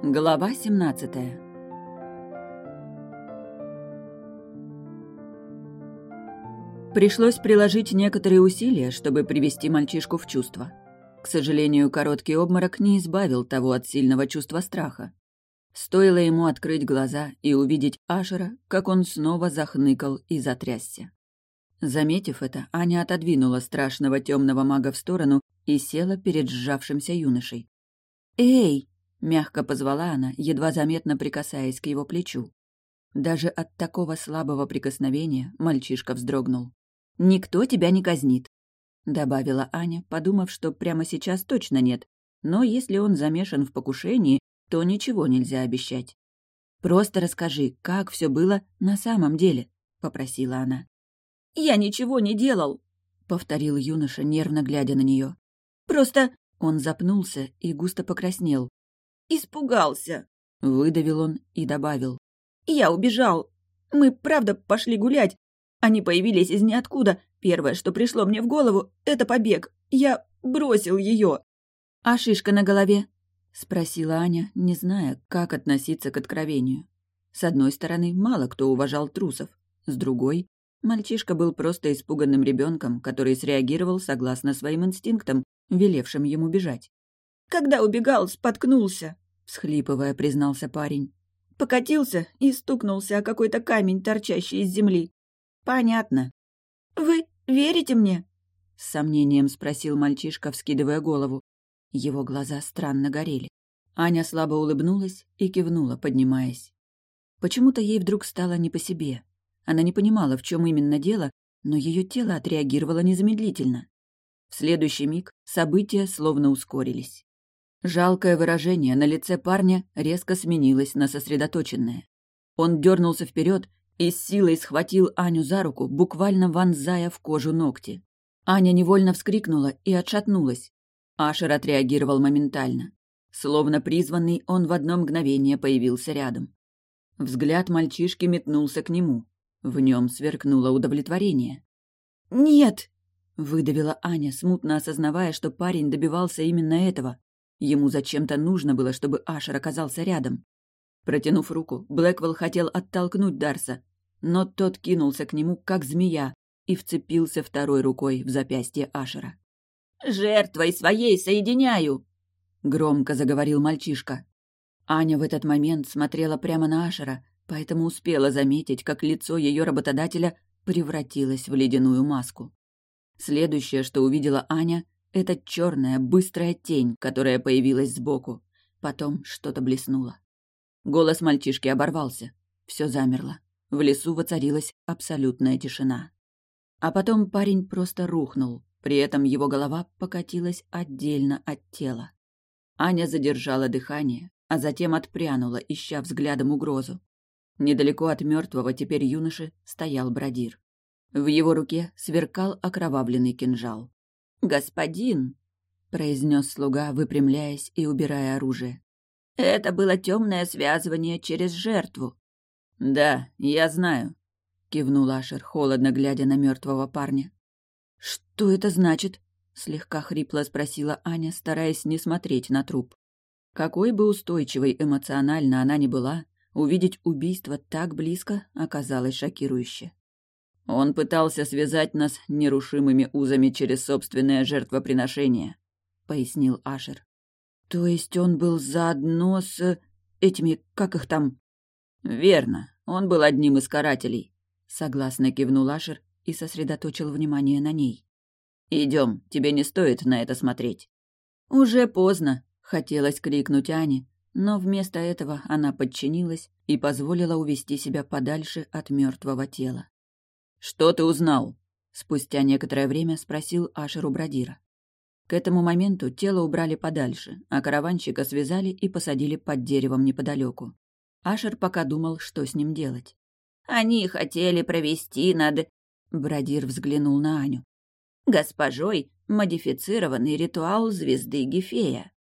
Глава 17 Пришлось приложить некоторые усилия, чтобы привести мальчишку в чувство. К сожалению, короткий обморок не избавил того от сильного чувства страха. Стоило ему открыть глаза и увидеть Ашера, как он снова захныкал и затрясся. Заметив это, Аня отодвинула страшного темного мага в сторону и села перед сжавшимся юношей. «Эй!» — мягко позвала она, едва заметно прикасаясь к его плечу. Даже от такого слабого прикосновения мальчишка вздрогнул. «Никто тебя не казнит», — добавила Аня, подумав, что прямо сейчас точно нет, но если он замешан в покушении, то ничего нельзя обещать. «Просто расскажи, как все было на самом деле», — попросила она. «Я ничего не делал», — повторил юноша, нервно глядя на нее. «Просто...» — он запнулся и густо покраснел. «Испугался», — выдавил он и добавил. «Я убежал. Мы, правда, пошли гулять. Они появились из ниоткуда. Первое, что пришло мне в голову, — это побег. Я бросил ее. «А шишка на голове?» — спросила Аня, не зная, как относиться к откровению. С одной стороны, мало кто уважал трусов. С другой, мальчишка был просто испуганным ребенком, который среагировал согласно своим инстинктам, велевшим ему бежать. «Когда убегал, споткнулся», — всхлипывая, признался парень. «Покатился и стукнулся о какой-то камень, торчащий из земли». «Понятно». «Вы верите мне?» — с сомнением спросил мальчишка, вскидывая голову. Его глаза странно горели. Аня слабо улыбнулась и кивнула, поднимаясь. Почему-то ей вдруг стало не по себе. Она не понимала, в чем именно дело, но ее тело отреагировало незамедлительно. В следующий миг события словно ускорились. Жалкое выражение на лице парня резко сменилось на сосредоточенное. Он дернулся вперед и с силой схватил Аню за руку, буквально вонзая в кожу ногти. Аня невольно вскрикнула и отшатнулась. Ашер отреагировал моментально. Словно призванный, он в одно мгновение появился рядом. Взгляд мальчишки метнулся к нему. В нем сверкнуло удовлетворение. «Нет!» — выдавила Аня, смутно осознавая, что парень добивался именно этого. Ему зачем-то нужно было, чтобы Ашер оказался рядом. Протянув руку, Блэквелл хотел оттолкнуть Дарса, но тот кинулся к нему, как змея, и вцепился второй рукой в запястье Ашера. «Жертвой своей соединяю!» — громко заговорил мальчишка. Аня в этот момент смотрела прямо на Ашера, поэтому успела заметить, как лицо ее работодателя превратилось в ледяную маску. Следующее, что увидела Аня, это черная, быстрая тень, которая появилась сбоку. Потом что-то блеснуло. Голос мальчишки оборвался. Все замерло. В лесу воцарилась абсолютная тишина. А потом парень просто рухнул, при этом его голова покатилась отдельно от тела. Аня задержала дыхание, а затем отпрянула, ища взглядом угрозу. Недалеко от мертвого теперь юноши стоял бродир. В его руке сверкал окровавленный кинжал. «Господин!» — произнес слуга, выпрямляясь и убирая оружие. «Это было темное связывание через жертву». «Да, я знаю», — кивнул Ашер, холодно глядя на мертвого парня. «Что это значит?» — слегка хрипло спросила Аня, стараясь не смотреть на труп. Какой бы устойчивой эмоционально она ни была, увидеть убийство так близко оказалось шокирующе. Он пытался связать нас нерушимыми узами через собственное жертвоприношение, пояснил Ашер. То есть он был заодно с этими, как их там? Верно, он был одним из карателей, согласно кивнул Ашер и сосредоточил внимание на ней. Идем, тебе не стоит на это смотреть. Уже поздно, хотелось крикнуть Ане, но вместо этого она подчинилась и позволила увести себя подальше от мертвого тела. «Что ты узнал?» — спустя некоторое время спросил Ашеру Бродира. К этому моменту тело убрали подальше, а караванщика связали и посадили под деревом неподалеку. Ашер пока думал, что с ним делать. «Они хотели провести над Бродир взглянул на Аню. «Госпожой модифицированный ритуал звезды Гефея».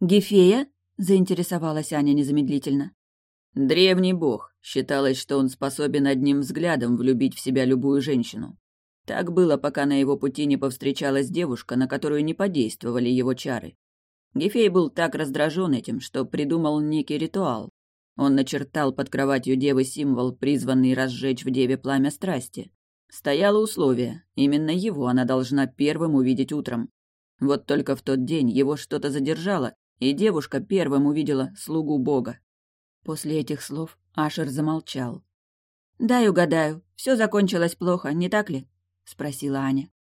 «Гефея?» — заинтересовалась Аня незамедлительно. «Древний бог. Считалось, что он способен одним взглядом влюбить в себя любую женщину. Так было, пока на его пути не повстречалась девушка, на которую не подействовали его чары. Гефей был так раздражен этим, что придумал некий ритуал. Он начертал под кроватью девы символ, призванный разжечь в деве пламя страсти. Стояло условие, именно его она должна первым увидеть утром. Вот только в тот день его что-то задержало, и девушка первым увидела слугу бога. После этих слов Ашер замолчал. «Дай угадаю, все закончилось плохо, не так ли?» — спросила Аня.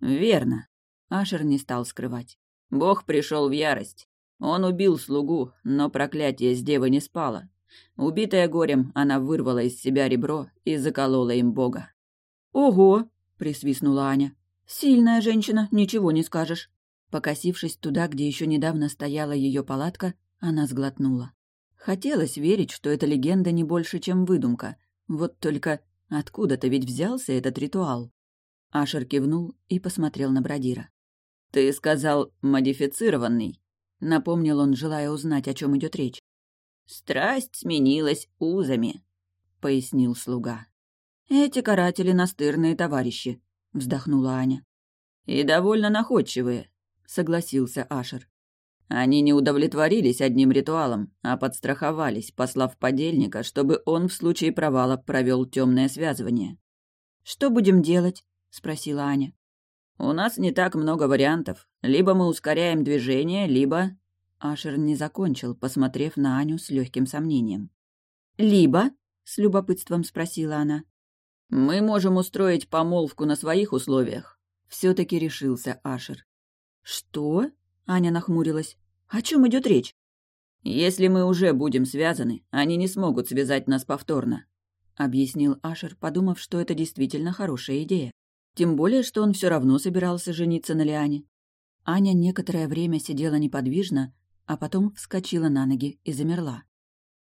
«Верно», — Ашер не стал скрывать. «Бог пришел в ярость. Он убил слугу, но проклятие с девы не спало. Убитая горем, она вырвала из себя ребро и заколола им бога. «Ого!» — присвистнула Аня. «Сильная женщина, ничего не скажешь». Покосившись туда, где еще недавно стояла ее палатка, она сглотнула. Хотелось верить, что эта легенда не больше, чем выдумка. Вот только откуда-то ведь взялся этот ритуал. Ашер кивнул и посмотрел на Бродира. «Ты сказал «модифицированный», — напомнил он, желая узнать, о чем идет речь. «Страсть сменилась узами», — пояснил слуга. «Эти каратели настырные товарищи», — вздохнула Аня. «И довольно находчивые», — согласился Ашер. Они не удовлетворились одним ритуалом, а подстраховались, послав подельника, чтобы он в случае провала провел темное связывание. «Что будем делать?» — спросила Аня. «У нас не так много вариантов. Либо мы ускоряем движение, либо...» Ашер не закончил, посмотрев на Аню с легким сомнением. «Либо?» — с любопытством спросила она. «Мы можем устроить помолвку на своих условиях», — все-таки решился Ашер. «Что?» — Аня нахмурилась. «О чем идет речь?» «Если мы уже будем связаны, они не смогут связать нас повторно», — объяснил Ашер, подумав, что это действительно хорошая идея. Тем более, что он все равно собирался жениться на Лиане. Аня некоторое время сидела неподвижно, а потом вскочила на ноги и замерла.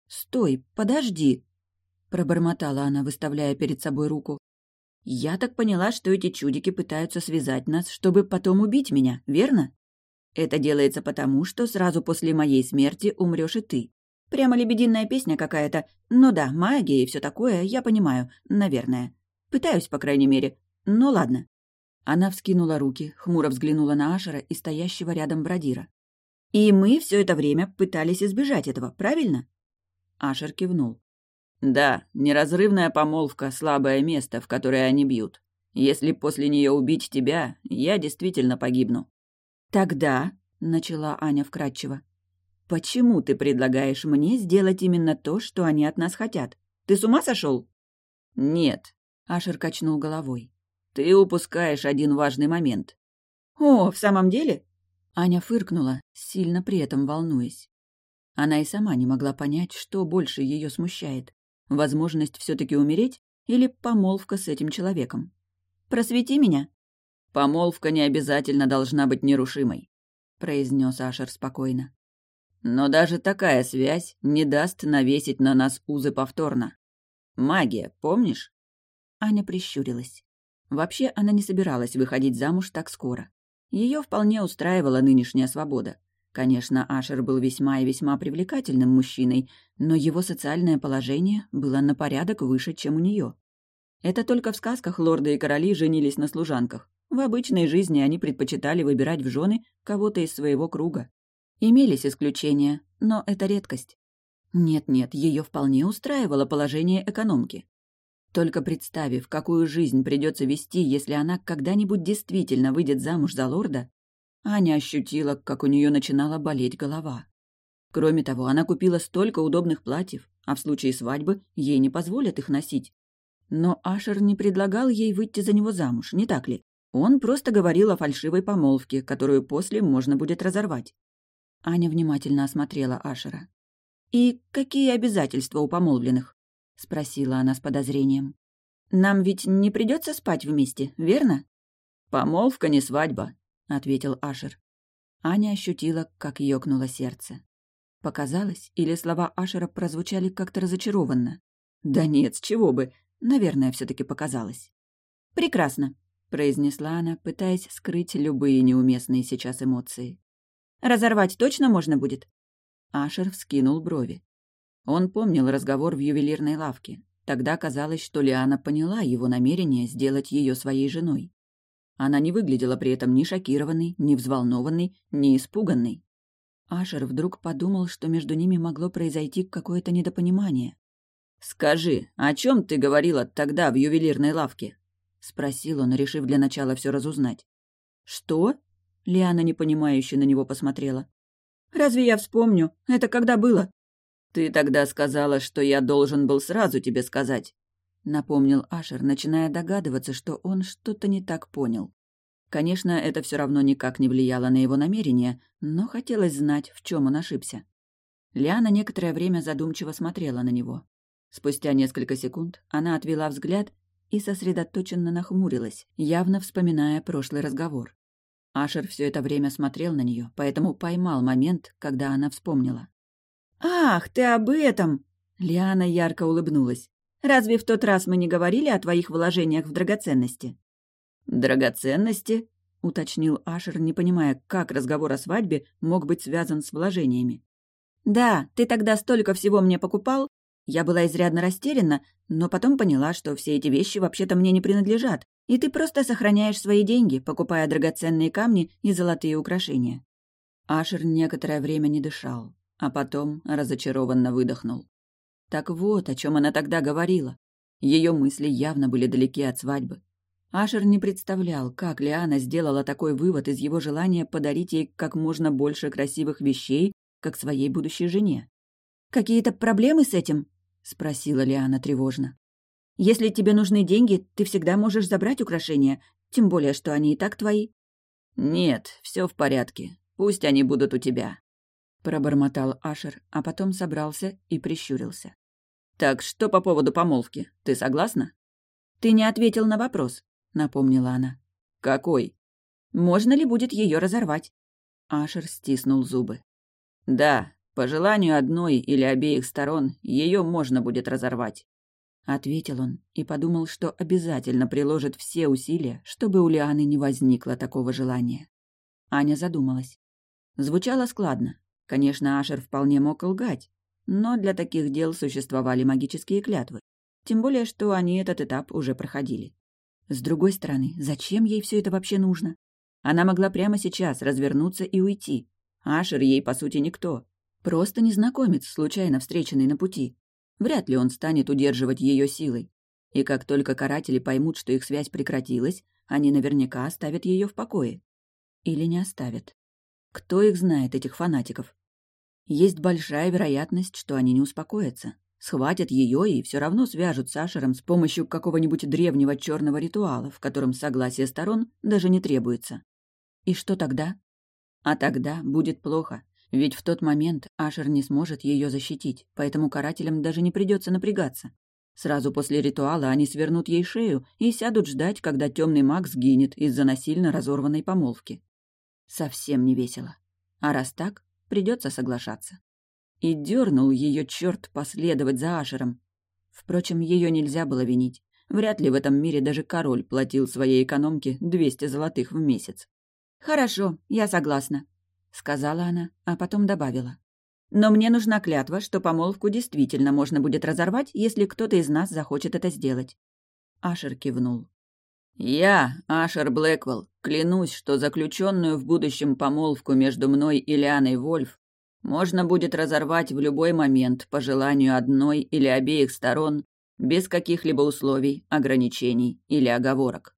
«Стой, подожди!» — пробормотала она, выставляя перед собой руку. «Я так поняла, что эти чудики пытаются связать нас, чтобы потом убить меня, верно? Это делается потому, что сразу после моей смерти умрешь и ты. Прямо лебединая песня какая-то. Ну да, магия и все такое, я понимаю, наверное. Пытаюсь, по крайней мере. Ну ладно». Она вскинула руки, хмуро взглянула на Ашера и стоящего рядом Бродира. «И мы все это время пытались избежать этого, правильно?» Ашер кивнул. «Да, неразрывная помолвка — слабое место, в которое они бьют. Если после нее убить тебя, я действительно погибну». «Тогда», — начала Аня вкратчиво, — «почему ты предлагаешь мне сделать именно то, что они от нас хотят? Ты с ума сошел?» «Нет», — Ашер качнул головой. «Ты упускаешь один важный момент». «О, в самом деле?» Аня фыркнула, сильно при этом волнуясь. Она и сама не могла понять, что больше ее смущает. Возможность все таки умереть или помолвка с этим человеком. «Просвети меня». «Помолвка не обязательно должна быть нерушимой», — произнес Ашер спокойно. «Но даже такая связь не даст навесить на нас узы повторно. Магия, помнишь?» Аня прищурилась. Вообще она не собиралась выходить замуж так скоро. Ее вполне устраивала нынешняя свобода. Конечно, Ашер был весьма и весьма привлекательным мужчиной, но его социальное положение было на порядок выше, чем у нее. Это только в сказках лорды и короли женились на служанках. В обычной жизни они предпочитали выбирать в жены кого-то из своего круга. Имелись исключения, но это редкость. Нет-нет, ее вполне устраивало положение экономки. Только представив, какую жизнь придется вести, если она когда-нибудь действительно выйдет замуж за лорда, Аня ощутила, как у нее начинала болеть голова. Кроме того, она купила столько удобных платьев, а в случае свадьбы ей не позволят их носить. Но Ашер не предлагал ей выйти за него замуж, не так ли? Он просто говорил о фальшивой помолвке, которую после можно будет разорвать. Аня внимательно осмотрела Ашера. «И какие обязательства у помолвленных?» — спросила она с подозрением. «Нам ведь не придется спать вместе, верно?» «Помолвка не свадьба», — ответил Ашер. Аня ощутила, как ёкнуло сердце. Показалось, или слова Ашера прозвучали как-то разочарованно? Да нет, с чего бы. Наверное, все таки показалось. «Прекрасно», — произнесла она, пытаясь скрыть любые неуместные сейчас эмоции. «Разорвать точно можно будет?» Ашер вскинул брови. Он помнил разговор в ювелирной лавке. Тогда казалось, что Лиана поняла его намерение сделать ее своей женой. Она не выглядела при этом ни шокированной, ни взволнованной, ни испуганной. Ашер вдруг подумал, что между ними могло произойти какое-то недопонимание. «Скажи, о чем ты говорила тогда в ювелирной лавке?» — спросил он, решив для начала все разузнать. «Что?» — Лиана непонимающе на него посмотрела. «Разве я вспомню? Это когда было?» «Ты тогда сказала, что я должен был сразу тебе сказать», — напомнил Ашер, начиная догадываться, что он что-то не так понял. Конечно, это все равно никак не влияло на его намерения, но хотелось знать, в чем он ошибся. Лиана некоторое время задумчиво смотрела на него. Спустя несколько секунд она отвела взгляд и сосредоточенно нахмурилась, явно вспоминая прошлый разговор. Ашер все это время смотрел на нее, поэтому поймал момент, когда она вспомнила. «Ах, ты об этом!» Лиана ярко улыбнулась. «Разве в тот раз мы не говорили о твоих вложениях в драгоценности?» «Драгоценности?» — уточнил Ашер, не понимая, как разговор о свадьбе мог быть связан с вложениями. «Да, ты тогда столько всего мне покупал. Я была изрядно растеряна, но потом поняла, что все эти вещи вообще-то мне не принадлежат, и ты просто сохраняешь свои деньги, покупая драгоценные камни и золотые украшения». Ашер некоторое время не дышал, а потом разочарованно выдохнул. Так вот, о чем она тогда говорила. Ее мысли явно были далеки от свадьбы. Ашер не представлял, как Лиана сделала такой вывод из его желания подарить ей как можно больше красивых вещей, как своей будущей жене. «Какие-то проблемы с этим?» — спросила Лиана тревожно. «Если тебе нужны деньги, ты всегда можешь забрать украшения, тем более, что они и так твои». «Нет, все в порядке. Пусть они будут у тебя», — пробормотал Ашер, а потом собрался и прищурился. «Так что по поводу помолвки? Ты согласна?» «Ты не ответил на вопрос. — напомнила она. «Какой?» «Можно ли будет ее разорвать?» Ашер стиснул зубы. «Да, по желанию одной или обеих сторон ее можно будет разорвать», — ответил он и подумал, что обязательно приложит все усилия, чтобы у Лианы не возникло такого желания. Аня задумалась. Звучало складно. Конечно, Ашер вполне мог лгать, но для таких дел существовали магические клятвы. Тем более, что они этот этап уже проходили. С другой стороны, зачем ей все это вообще нужно? Она могла прямо сейчас развернуться и уйти. Ашер ей, по сути, никто. Просто незнакомец, случайно встреченный на пути. Вряд ли он станет удерживать ее силой. И как только каратели поймут, что их связь прекратилась, они наверняка оставят ее в покое. Или не оставят. Кто их знает, этих фанатиков? Есть большая вероятность, что они не успокоятся. Схватят ее и все равно свяжут с Ашером с помощью какого-нибудь древнего черного ритуала, в котором согласие сторон даже не требуется. И что тогда? А тогда будет плохо, ведь в тот момент Ашер не сможет ее защитить, поэтому карателям даже не придется напрягаться. Сразу после ритуала они свернут ей шею и сядут ждать, когда темный маг сгинет из-за насильно разорванной помолвки. Совсем не весело. А раз так, придется соглашаться. И дернул ее черт последовать за Ашером. Впрочем, ее нельзя было винить. Вряд ли в этом мире даже король платил своей экономке двести золотых в месяц. «Хорошо, я согласна», — сказала она, а потом добавила. «Но мне нужна клятва, что помолвку действительно можно будет разорвать, если кто-то из нас захочет это сделать». Ашер кивнул. «Я, Ашер Блэквелл, клянусь, что заключенную в будущем помолвку между мной и Лианой Вольф можно будет разорвать в любой момент по желанию одной или обеих сторон, без каких-либо условий, ограничений или оговорок.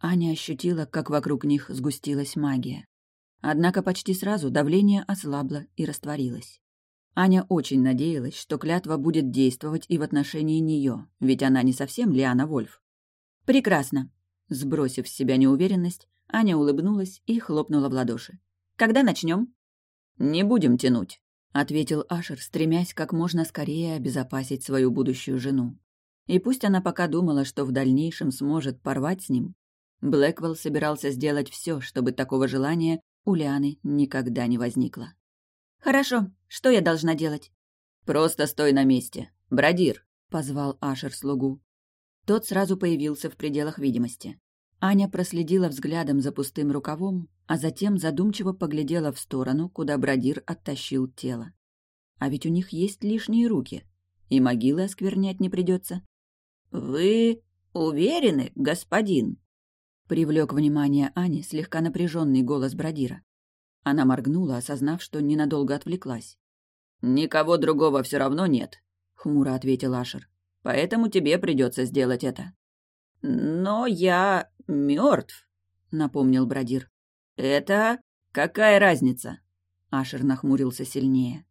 Аня ощутила, как вокруг них сгустилась магия. Однако почти сразу давление ослабло и растворилось. Аня очень надеялась, что клятва будет действовать и в отношении нее, ведь она не совсем Лиана Вольф. «Прекрасно!» Сбросив с себя неуверенность, Аня улыбнулась и хлопнула в ладоши. «Когда начнем? «Не будем тянуть», — ответил Ашер, стремясь как можно скорее обезопасить свою будущую жену. И пусть она пока думала, что в дальнейшем сможет порвать с ним, Блэквелл собирался сделать все, чтобы такого желания у Лианы никогда не возникло. «Хорошо, что я должна делать?» «Просто стой на месте. Бродир», — позвал Ашер слугу. Тот сразу появился в пределах видимости. Аня проследила взглядом за пустым рукавом, а затем задумчиво поглядела в сторону, куда бродир оттащил тело. А ведь у них есть лишние руки, и могилы осквернять не придется. «Вы уверены, господин?» Привлек внимание Ани слегка напряженный голос бродира. Она моргнула, осознав, что ненадолго отвлеклась. «Никого другого все равно нет», — хмуро ответил Ашер. «Поэтому тебе придется сделать это». «Но я мертв», — напомнил Бродир. «Это какая разница?» Ашер нахмурился сильнее.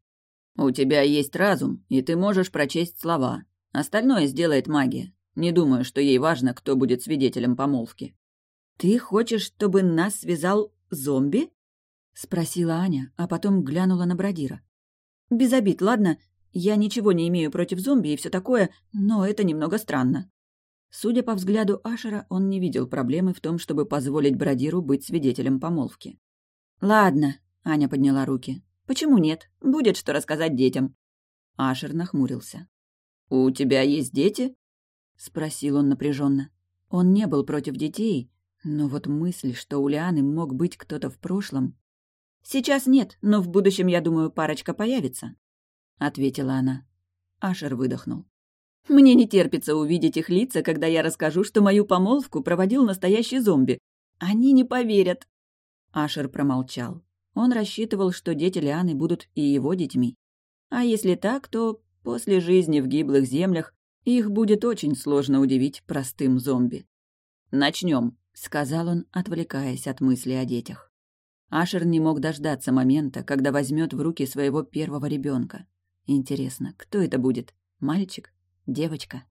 «У тебя есть разум, и ты можешь прочесть слова. Остальное сделает магия. Не думаю, что ей важно, кто будет свидетелем помолвки». «Ты хочешь, чтобы нас связал зомби?» — спросила Аня, а потом глянула на Бродира. «Без обид, ладно? Я ничего не имею против зомби и все такое, но это немного странно». Судя по взгляду Ашера, он не видел проблемы в том, чтобы позволить Бродиру быть свидетелем помолвки. «Ладно», — Аня подняла руки. «Почему нет? Будет что рассказать детям». Ашер нахмурился. «У тебя есть дети?» — спросил он напряженно. Он не был против детей, но вот мысль, что у Лианы мог быть кто-то в прошлом... «Сейчас нет, но в будущем, я думаю, парочка появится», — ответила она. Ашер выдохнул. «Мне не терпится увидеть их лица, когда я расскажу, что мою помолвку проводил настоящий зомби. Они не поверят». Ашер промолчал. Он рассчитывал, что дети Лианы будут и его детьми. А если так, то после жизни в гиблых землях их будет очень сложно удивить простым зомби. «Начнем», — сказал он, отвлекаясь от мысли о детях. Ашер не мог дождаться момента, когда возьмет в руки своего первого ребенка. Интересно, кто это будет? Мальчик? Девочка?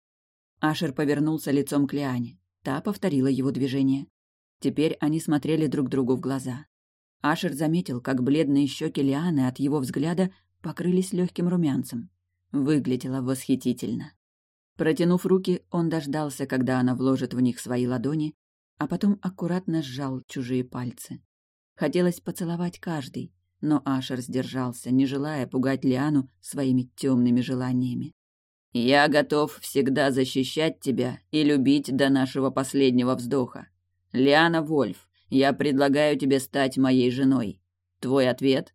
Ашер повернулся лицом к Лиане. Та повторила его движение. Теперь они смотрели друг другу в глаза. Ашер заметил, как бледные щеки Лианы от его взгляда покрылись легким румянцем. Выглядело восхитительно. Протянув руки, он дождался, когда она вложит в них свои ладони, а потом аккуратно сжал чужие пальцы. Хотелось поцеловать каждый, но Ашер сдержался, не желая пугать Лиану своими темными желаниями. «Я готов всегда защищать тебя и любить до нашего последнего вздоха. Лиана Вольф, я предлагаю тебе стать моей женой. Твой ответ?»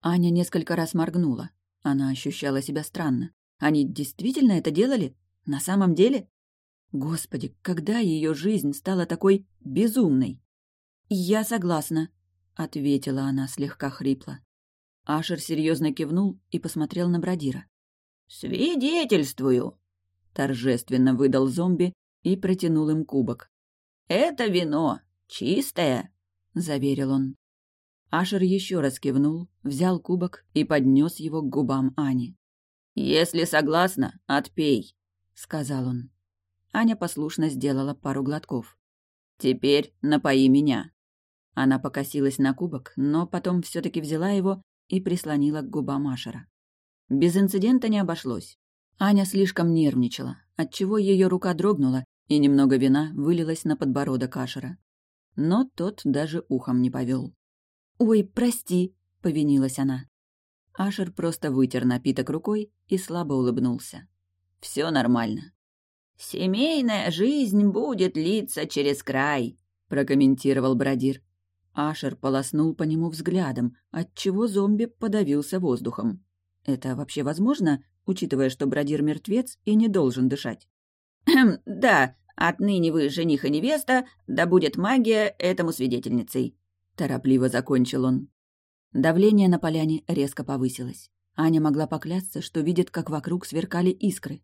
Аня несколько раз моргнула. Она ощущала себя странно. Они действительно это делали? На самом деле? Господи, когда ее жизнь стала такой безумной? «Я согласна», — ответила она слегка хрипло. Ашер серьезно кивнул и посмотрел на Бродира. «Свидетельствую», — торжественно выдал зомби и протянул им кубок. «Это вино, чистое», — заверил он. Ашер еще раз кивнул, взял кубок и поднес его к губам Ани. «Если согласна, отпей», — сказал он. Аня послушно сделала пару глотков. «Теперь напои меня». Она покосилась на кубок, но потом все таки взяла его и прислонила к губам Ашера. Без инцидента не обошлось. Аня слишком нервничала, отчего ее рука дрогнула, и немного вина вылилось на подбородок Ашера. Но тот даже ухом не повел. «Ой, прости», — повинилась она. Ашер просто вытер напиток рукой и слабо улыбнулся. «Все нормально. «Семейная жизнь будет литься через край», — прокомментировал Бродир. Ашер полоснул по нему взглядом, отчего зомби подавился воздухом. Это вообще возможно, учитывая, что Бродир мертвец и не должен дышать? «Хм, «Да, отныне вы жених и невеста, да будет магия этому свидетельницей», — торопливо закончил он. Давление на поляне резко повысилось. Аня могла поклясться, что видит, как вокруг сверкали искры.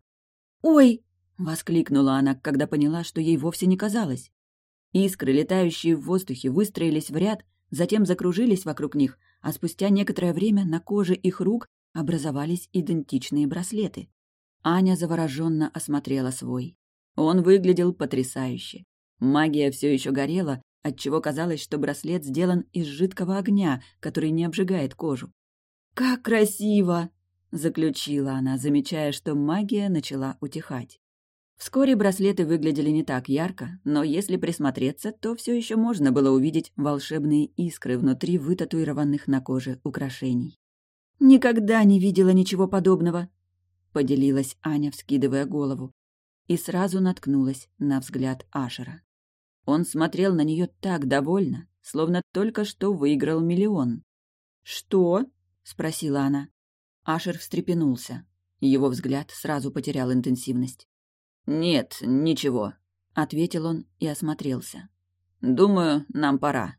«Ой!» Воскликнула она, когда поняла, что ей вовсе не казалось. Искры, летающие в воздухе, выстроились в ряд, затем закружились вокруг них, а спустя некоторое время на коже их рук образовались идентичные браслеты. Аня завороженно осмотрела свой. Он выглядел потрясающе. Магия все еще горела, отчего казалось, что браслет сделан из жидкого огня, который не обжигает кожу. «Как красиво!» — заключила она, замечая, что магия начала утихать. Вскоре браслеты выглядели не так ярко, но если присмотреться, то все еще можно было увидеть волшебные искры внутри вытатуированных на коже украшений. «Никогда не видела ничего подобного», — поделилась Аня, вскидывая голову, и сразу наткнулась на взгляд Ашера. Он смотрел на нее так довольно, словно только что выиграл миллион. «Что?» — спросила она. Ашер встрепенулся. Его взгляд сразу потерял интенсивность. «Нет, ничего», — ответил он и осмотрелся. «Думаю, нам пора».